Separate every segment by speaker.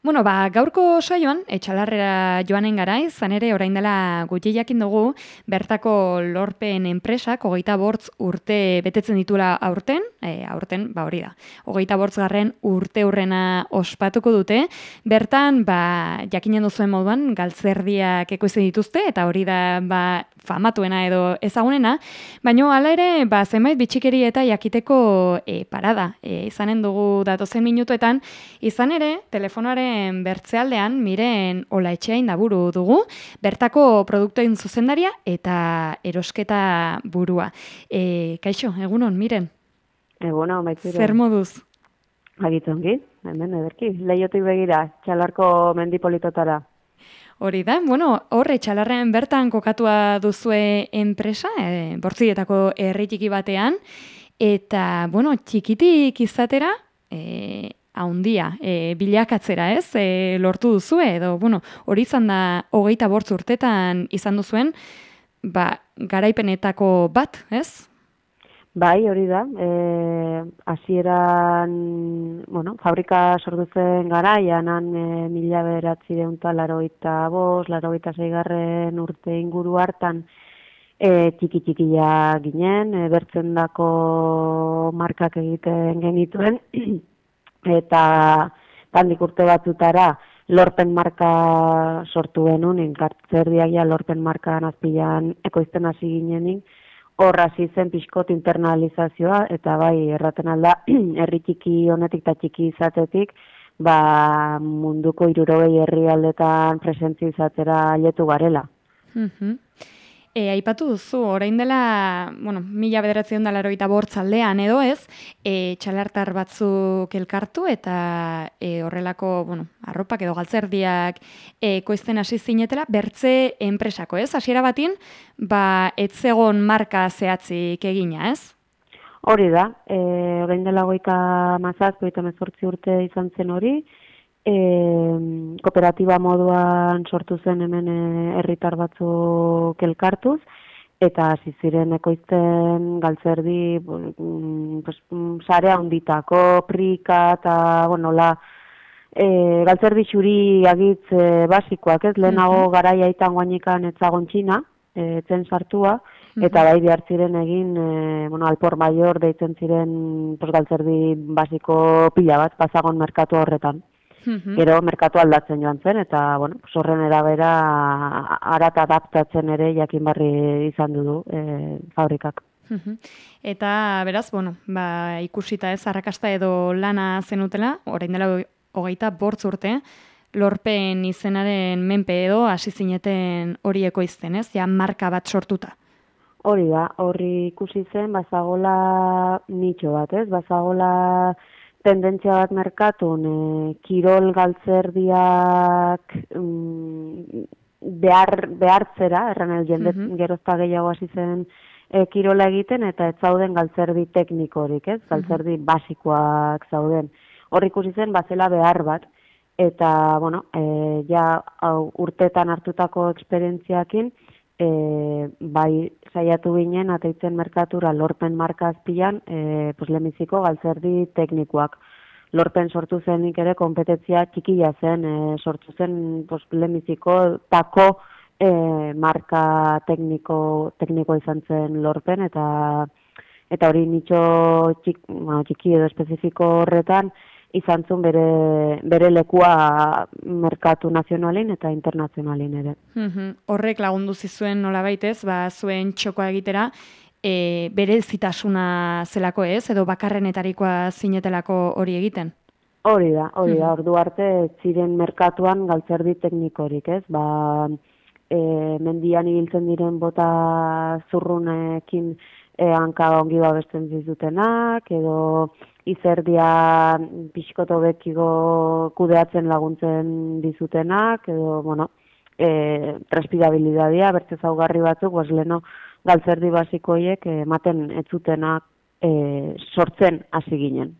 Speaker 1: Bueno, ba, gaurko saioan, etxalarrera joanen gara, izan ere orain dela gutxi jakin dugu, bertako lorpen enpresak, hogeita bortz urte betetzen ditula aurten, e, aurten, ba hori da, hogeita bortz garren urte urrena ospatuko dute, bertan, ba, jakinen duzuen moduan, galtzerdiak ekoizten dituzte, eta hori da, ba, famatuena edo ezagunena, baino hala ere, ba, zenbait bitxikeri eta jakiteko e, parada, e, izanen dugu datozen minutuetan, izan ere, telefonoaren bertzealdean miren ola etxeain buru dugu, bertako produktuen zuzendaria eta erosketa burua. E, kaixo, egunon, miren?
Speaker 2: Egunon, baitzire.
Speaker 1: Zer moduz?
Speaker 2: Agitzongi, hemen ederki, lehiotik begira, txalarko mendipolitotara.
Speaker 1: Hori da, bueno, horre txalarren bertan kokatua duzue enpresa, e, bortzietako erritiki batean, eta, bueno, txikitik izatera, e, haundia, e, bilakatzera, ez? E, lortu duzu edo, bueno, hori izan da hogeita bortz urtetan izan duzuen, ba, garaipenetako bat, ez?
Speaker 2: Bai, hori da. E, asieran, bueno, fabrika sortu zen garaian, han e, mila beratzi deunta laroita bos, laroita zeigarren urte inguru hartan, e, txiki txikia ginen, e, bertzen dako markak egiten genituen, eta handik urte batzutara lorpen marka sortu genuen, inkartzerdiak ja lorpen marka nazpilan ekoizten hasi ginenin, horra zen pixkot internalizazioa, eta bai, erraten alda, herri txiki honetik eta txiki izatetik, ba, munduko irurogei herri aldetan presentzi izatera letu garela.
Speaker 1: E, aipatu duzu, orain dela, bueno, mila bederatzen dela eroita bortzaldean edo ez, e, txalartar batzuk elkartu eta e, horrelako, bueno, arropak edo galtzerdiak e, koizten hasi zinetela, bertze enpresako ez, hasiera batin, ba, etzegon marka zehatzik egina ez?
Speaker 2: Hori da, e, orain dela goika mazaz, goita mezortzi urte izan zen hori, e, kooperatiba moduan sortu zen hemen eh, herritar batzuk elkartuz eta hasi ziren ekoizten galtzerdi mm, pues, mm, sare handitako prika eta bueno la e, galtzerdi xuri agitz e, basikoak ez? Lehenago garaia itan guainikan etzagon txina e, zen sartua eta bai behar ziren egin e, bueno, alpor maior deitzen ziren pues, galtzerdi basiko pila bat pasagon merkatu horretan. -hmm. Gero merkatu aldatzen joan zen eta bueno, horren erabera arat adaptatzen ere jakin barri izan du e, fabrikak.
Speaker 1: Eta beraz, bueno, ba, ikusita ez arrakasta edo lana zenutela, orain dela hogeita bortz urte, lorpen izenaren menpe edo hasi zineten horieko izten, ez? Ja, marka bat sortuta.
Speaker 2: Hori da, horri ikusi zen, bazagola nitxo bat, ez? Bazagola tendentzia bat merkatun, e, kirol galtzerdiak mm, behar, behartzera, erran el jende mm gerozta gehiago hasi zen e, kirola egiten, eta ez zauden galtzerdi teknikorik, ez? Galtzerdi basikoak zauden. Hor ikusi zen, bazela behar bat, eta, bueno, e, ja urtetan hartutako eksperientziakin, e, bai saiatu ginen ateitzen merkatura lorpen marka azpian, e, pues lemiziko galtzerdi teknikoak. Lorpen sortu zenik ere kompetentzia txikia zen, e, sortu zen pues, lemiziko tako e, marka tekniko, tekniko izan zen lorpen, eta eta hori nitxo txik, bueno, txiki edo espezifiko horretan, izan zuen bere, bere lekua merkatu nazionalin eta internazionalin ere.
Speaker 1: Horrek lagundu zizuen nola baitez, ba, zuen txokoa egitera, e, bere zitasuna zelako ez, edo bakarrenetarikoa zinetelako hori egiten?
Speaker 2: Hori da, hori da, ordu arte ziren merkatuan galtzerdi teknikorik ez, ba, e, mendian ibiltzen diren bota zurrunekin e, hanka ongi babesten zizutenak, edo izerdia pixkoto bekigo kudeatzen laguntzen dizutenak, edo, bueno, e, transpirabilidadia, bertze zaugarri batzuk, pues, leno, galtzerdi basikoiek ematen ez zutenak e, sortzen hasi ginen.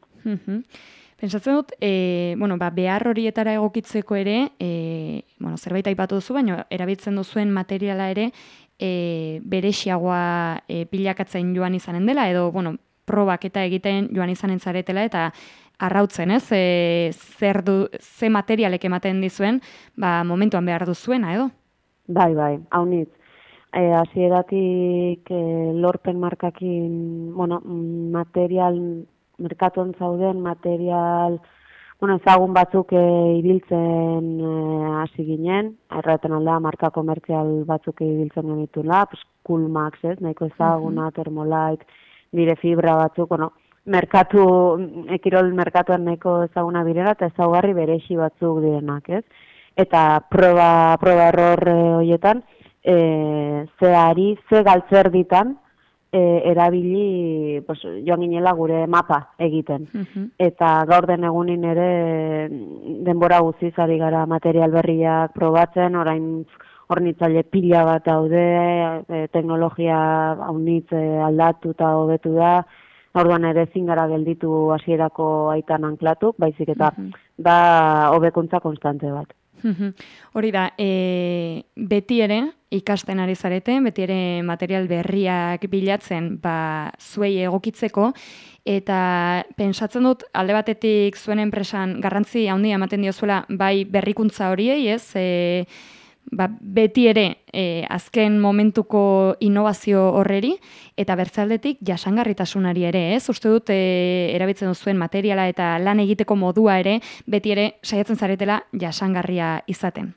Speaker 1: Pentsatzen dut, e, bueno, ba, behar horietara egokitzeko ere, e, bueno, zerbait aipatu duzu, baina erabiltzen duzuen materiala ere, e, berexiagoa e, pilakatzen joan izanen dela, edo, bueno, probak eta egiten joan izanen zaretela eta arrautzen, ez? E, zer du, ze materialek ematen dizuen, ba, momentuan behar duzuena, edo?
Speaker 2: Bai, bai, hau nitz. E, Azieratik e, lorpen markakin, bueno, material, merkatuan zauden material, bueno, ezagun batzuk e, ibiltzen e, hasi ginen, erraten aldea marka komertzial batzuk ibiltzen genitula, pues, Cool Max, ez, nahiko ezaguna, uh -huh. Thermolite, dire fibra batzuk, bueno, merkatu, ekirol merkatuan nahiko ezaguna direla, eta ezaugarri berexi batzuk direnak, ez? Eta proba, proba error e, horietan, e, ze ari, ze galtzer ditan, e, erabili pues, joan ginela gure mapa egiten. Eta gaur den egunin ere denbora guztiz ari gara material berriak probatzen, orain hornitzaile pila bat daude, e, teknologia haunitz e, aldatu eta hobetu da, orduan ere ezin gara gelditu hasierako aitan anklatu, baizik eta da hobekuntza konstante bat.
Speaker 1: Hori da, e, beti ere ikasten ari zarete, beti ere material berriak bilatzen ba, zuei egokitzeko, eta pensatzen dut alde batetik zuen enpresan garrantzi handia ematen diozuela bai berrikuntza horiei, ez? E, ba, beti ere e, azken momentuko innovazio horreri eta bertzaldetik jasangarritasunari ere, ez? Uste dut e, erabiltzen duzuen materiala eta lan egiteko modua ere beti ere saiatzen zaretela jasangarria izaten.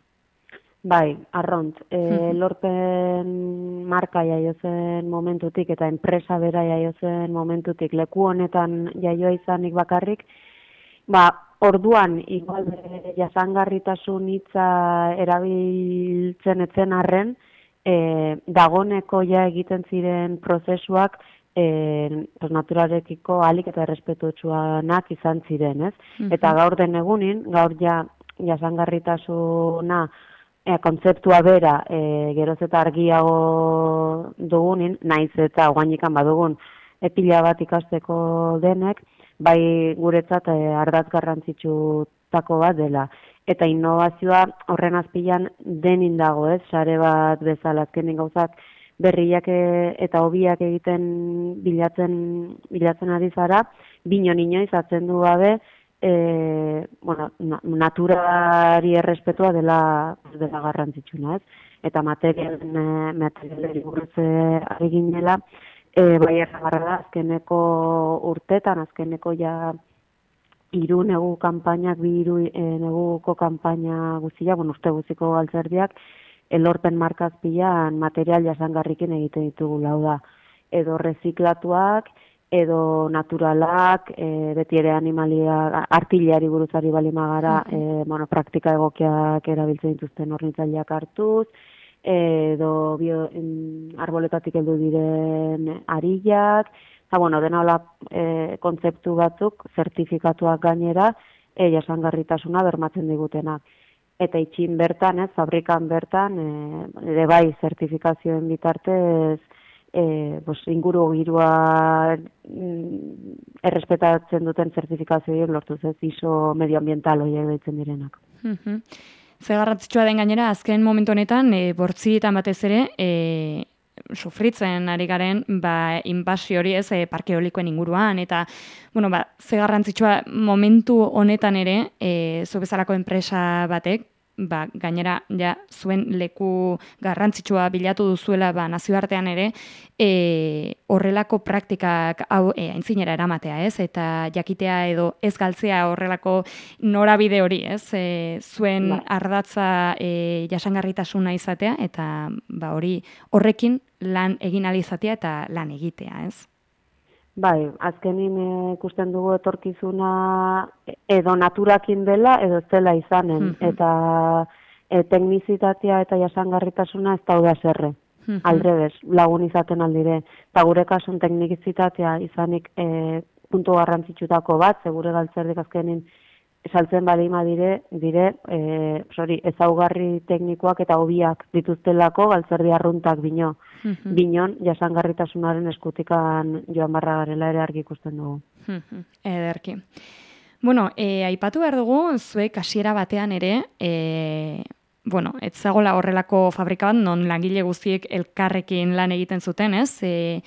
Speaker 2: Bai, arront, e, lorpen marka jaiozen momentutik eta enpresa bera jaiozen momentutik leku honetan jaioa izanik bakarrik, ba, Orduan, igual jasangarritasun hitza erabiltzen etzen arren, e, dagoneko ja egiten ziren prozesuak e, naturarekiko alik eta errespetutsuanak izan ziren, ez? Eta gaur den egunin, gaur ja jasangarritasuna e, kontzeptua bera e, geroz eta argiago dugunin, naiz eta guainikan badugun epila bat ikasteko denek, bai guretzat e, ardatz garrantzitsutako bat dela. Eta innovazioa horren azpilan denin dago, ez? Sare bat bezala azkenin gauzak berriak eh, eta hobiak egiten bilatzen bilatzen ari zara, bino inoiz atzen du gabe, e, bueno, naturari errespetua dela dela garrantzitsuna, ez? Eta materialen materialen buruz ari ginela, e, bai erragarra da, azkeneko urtetan, azkeneko ja iru negu kanpainak, bi iru e, neguko kanpaina guztia, bueno, uste guztiko galtzerdiak, elorpen markazpian material jasangarrikin egiten ditugu lau da. Edo reziklatuak, edo naturalak, e, beti ere animalia, artiliari buruzari balimagara, mm -hmm. e, bueno, praktika egokiak erabiltzen dituzten ornitzaileak hartuz, edo bio, arboletatik heldu diren arillak, eta bueno, dena hola e, kontzeptu batzuk, zertifikatuak gainera, e, jasangarritasuna bermatzen digutenak. Eta itxin bertan, ez, fabrikan bertan, e, ere bai zertifikazioen bitartez, e, bos, inguru girua mm, errespetatzen duten zertifikazioen lortuz ez, iso medioambiental horiek deitzen direnak.
Speaker 1: Ze garrantzitsua den gainera, azken momentu honetan, e, bortzietan batez ere, e, sufritzen ari garen, ba, inbasi hori ez, e, parke inguruan, eta, bueno, ba, ze garrantzitsua momentu honetan ere, e, zu bezalako enpresa batek, ba, gainera ja zuen leku garrantzitsua bilatu duzuela ba, nazioartean ere, e, horrelako praktikak hau e, aintzinera eramatea, ez? Eta jakitea edo ez galtzea horrelako norabide hori, ez? E, zuen ba. ardatza e, jasangarritasuna izatea, eta ba, hori horrekin lan egin alizatea eta lan egitea, ez?
Speaker 2: Bai, azkenin eh, ikusten dugu etorkizuna edo naturakin dela edo ez dela izanen. Mm Eta e, teknizitatea eta jasangarritasuna ez dauda zerre. Mm -hmm. lagun izaten aldire. Eta gure kasun teknizitatea izanik e, puntu garrantzitsutako bat, segure galtzerdik azkenin saltzen badima dire, dire e, sorry, ezaugarri teknikoak eta hobiak dituztelako galtzerdi arruntak bino. -hmm. binon jasangarritasunaren eskutikan joan barra garela ere argi ikusten dugu.
Speaker 1: Ederki. Bueno, e, aipatu behar dugu, zuek hasiera batean ere, e, bueno, ez zagola horrelako fabrika bat, non langile guztiek elkarrekin lan egiten zuten, ez? E,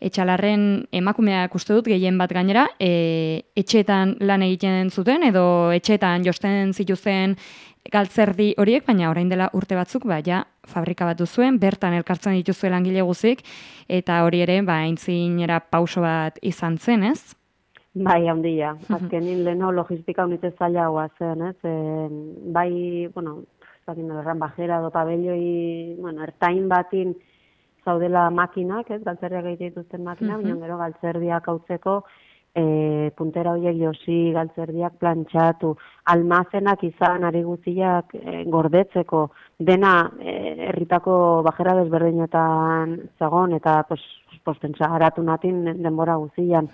Speaker 1: etxalarren emakumeak uste dut gehien bat gainera, e, etxeetan lan egiten zuten edo etxeetan josten zituzten galtzerdi horiek, baina orain dela urte batzuk, ba, ja, fabrika bat duzuen, bertan elkartzen dituzue langile guzik, eta hori ere, ba, intzinera pauso bat izan zen, ez?
Speaker 2: Bai, handia. Azkenin leno logistika unitez zailagoa zen, ez? E, bai, bueno, zakin erran bajera do pabelloi, bueno, ertain batin zaudela makinak, ez? Galtzerdiak egite dituzten makina, baina gero galtzerdiak hautzeko, e, puntera horiek josi, galtzerdiak plantxatu, almazenak izan, ari guztiak e, gordetzeko, dena e, herritako bajera desberdinetan zagon, eta pues, postentsa haratu natin denbora guztian.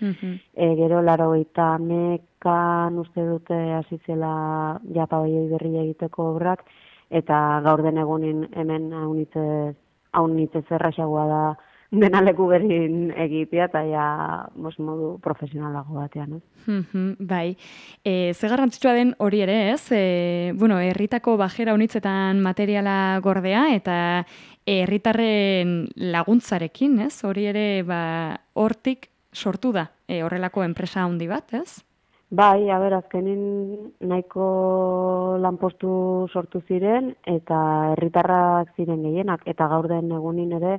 Speaker 2: e, gero laro eta mekan uste dute azizela japa berri egiteko obrak, eta gaur den egunin hemen haunitzez, haunitzez erraxagoa da, dena leku berin egitea eta ja mos modu profesionalago batean,
Speaker 1: ez? bai. E, ze garrantzitsua den hori ere, ez? E, bueno, herritako bajera unitzetan materiala gordea eta herritarren laguntzarekin, ez? Hori ere, ba, hortik sortu da e, horrelako enpresa handi bat, ez?
Speaker 2: Bai, a ber, azkenin nahiko lanpostu sortu ziren eta herritarrak ziren gehienak eta gaur den egunin ere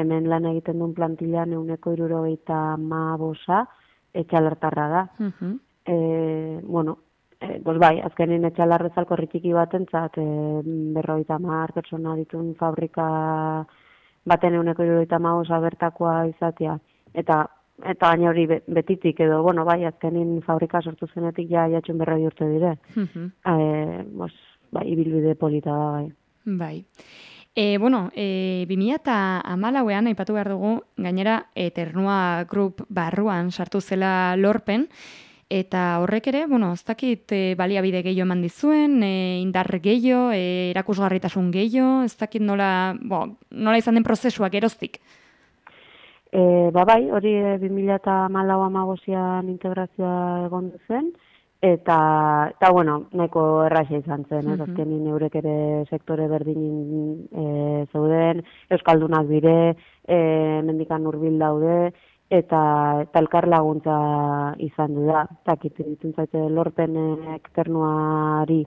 Speaker 2: hemen lan egiten duen plantilla neuneko irurogeita ma bosa, etxalartarra da. Uh bueno, e, bos bai, azkenin etxalarrezalko ritiki baten zat, e, berroita mar persona ditun fabrika baten euneko irurogeita ma bosa bertakoa izatea. Eta eta baina hori betitik edo, bueno, bai, azkenin fabrika sortu zenetik ja jatxun berroi urte dire. Uh e, bos, bai, ibilbide polita da, bai.
Speaker 1: Bai. E, bueno, e, 2000 eta amalauean, aipatu behar dugu, gainera, Eternua Group barruan sartu zela lorpen, eta horrek ere, bueno, ez dakit e, baliabide gehiago eman dizuen, e, indar gehiago, e, erakusgarritasun gehiago, ez dakit nola, bo, nola izan den prozesuak eroztik?
Speaker 2: E, ba bai, hori 2000 eta amalau amagozian integrazioa egon duzen, Eta, eta bueno, neko erraxa izan zen, ez, azken neurek ere sektore berdin e, zeuden, euskaldunak dire, e, mendikan urbil daude, eta, eta elkar laguntza izan du da. Eta kitzen zaite lorpenek ternuari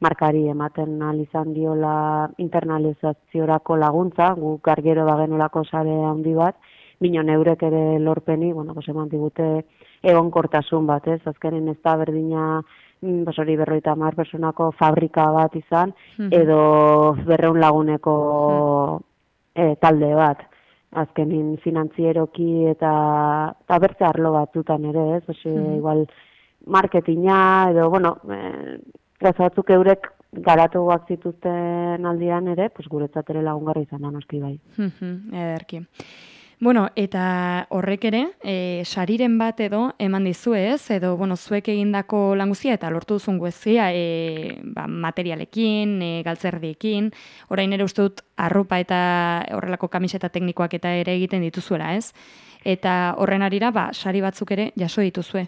Speaker 2: markari ematen izan diola internalizaziorako laguntza, gu gargero bagenolako sare handi bat, bino neurek ere lorpeni, bueno, pues eman digute, egon kortasun bat, ez, azkenen ez da berdina mm, basori berroita mar personako fabrika bat izan, edo berreun laguneko e, talde bat, azkenin finanzieroki eta, eta bertze arlo batzutan ere, ez, Osi, igual marketinga, edo, bueno, e, batzuk eurek garatu guak zituzten aldian ere, pues guretzat ere lagungarri izan da noski bai.
Speaker 1: Ederki. Bueno, eta horrek ere, e, sariren bat edo eman ez, edo bueno, zuek egindako languzia eta lortu duzun guezia e, ba, materialekin, e, galtzerdiekin, orain ere uste dut arropa eta horrelako kamiseta teknikoak eta ere egiten dituzuela ez, eta horren arira, ba, sari batzuk ere jaso dituzue.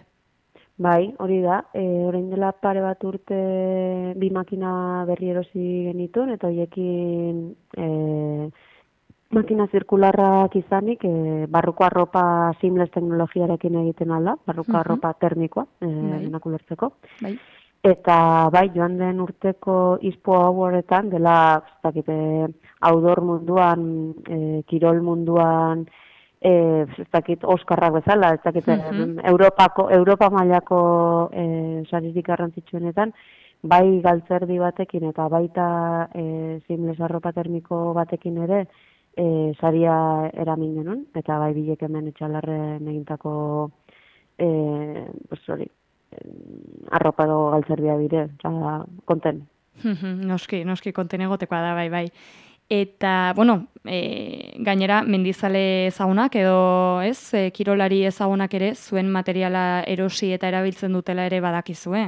Speaker 2: Bai, hori da, e, orain dela pare bat urte bi makina berri erosi genitun, eta horiekin... E, makina zirkularrak izanik, e, barruko arropa simles teknologiarekin egiten alda, barruko arropa termikoa, e, bai. bai. Eta bai, joan den urteko izpo hau horretan, dela, ez dakit, audor munduan, e, kirol munduan, e, ez dakit, oskarrak bezala, ez dakit, Europako, Europa mailako e, saririk garrantzitsuenetan, bai galtzerdi batekin eta baita e, simles arropa termiko batekin ere, e, saria eramin genuen, eta bai bilek hemen etxalarren egintako e, pues, sorry, arropa dago galtzerbia dire, oza, konten.
Speaker 1: noski, noski konten egotekoa da, bai, bai. Eta, bueno, e, gainera, mendizale ezagunak edo, ez, e, kirolari ezagunak ere, zuen materiala erosi eta erabiltzen dutela ere badakizue.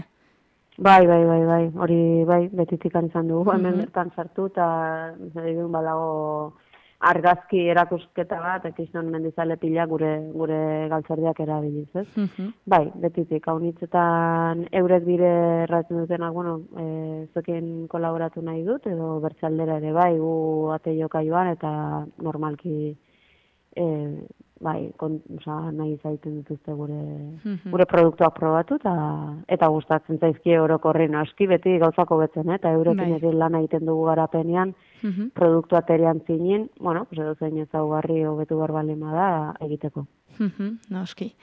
Speaker 2: Bai, bai, bai, bai, hori, bai, betitik antzan dugu, hemen bertan sartu, eta, egun balago, argazki erakusketa bat, ekiznon mendizale pila gure, gure galtzardiak erabiliz, ez? Mm Bai, betitik, hau nitzetan eurek dire erratzen dutena, bueno, e, zokin kolaboratu nahi dut, edo bertxaldera ere bai, gu ate joan, eta normalki e, bai, kon, oza, nahi zaiten dituzte gure, mhm. gure produktuak probatu, eta, eta gustatzen zaizkie orokorri aski beti gauzako betzen, eh? eta eurekin bai. lan egiten dugu garapenean, mm produktu aterian zinin, bueno, pues edo zein ezaugarri hobetu barbalima da egiteko.
Speaker 1: Mm noski.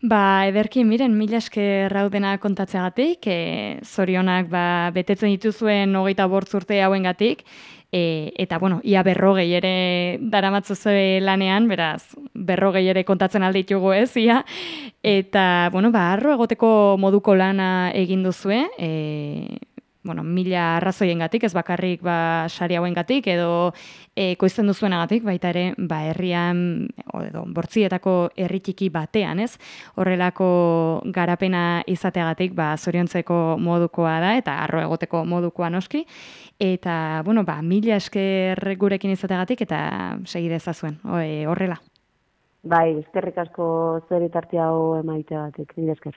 Speaker 1: Ba, ederki, miren, mila esker raudena kontatzeagatik, e, zorionak ba, betetzen dituzuen hogeita bortzurte hauen gatik, e, eta, bueno, ia berrogei ere daramatzu lanean, beraz, berrogei ere kontatzen alde ditugu ez, ia, eta, bueno, ba, arro egoteko moduko lana egin duzue, e, bueno, mila arrazoien gatik, ez bakarrik ba, sari hauen gatik, edo e, koizten duzuen agatik, baita ere, ba, herrian, edo, bortzietako herritiki batean, ez? Horrelako garapena izateagatik, ba, zoriontzeko modukoa da, eta arro egoteko modukoa noski, eta, bueno, ba, mila esker gurekin izateagatik, eta segideza zuen, horrela.
Speaker 2: Bai, eskerrik asko zeritartia hau emaiteagatik, nire esker.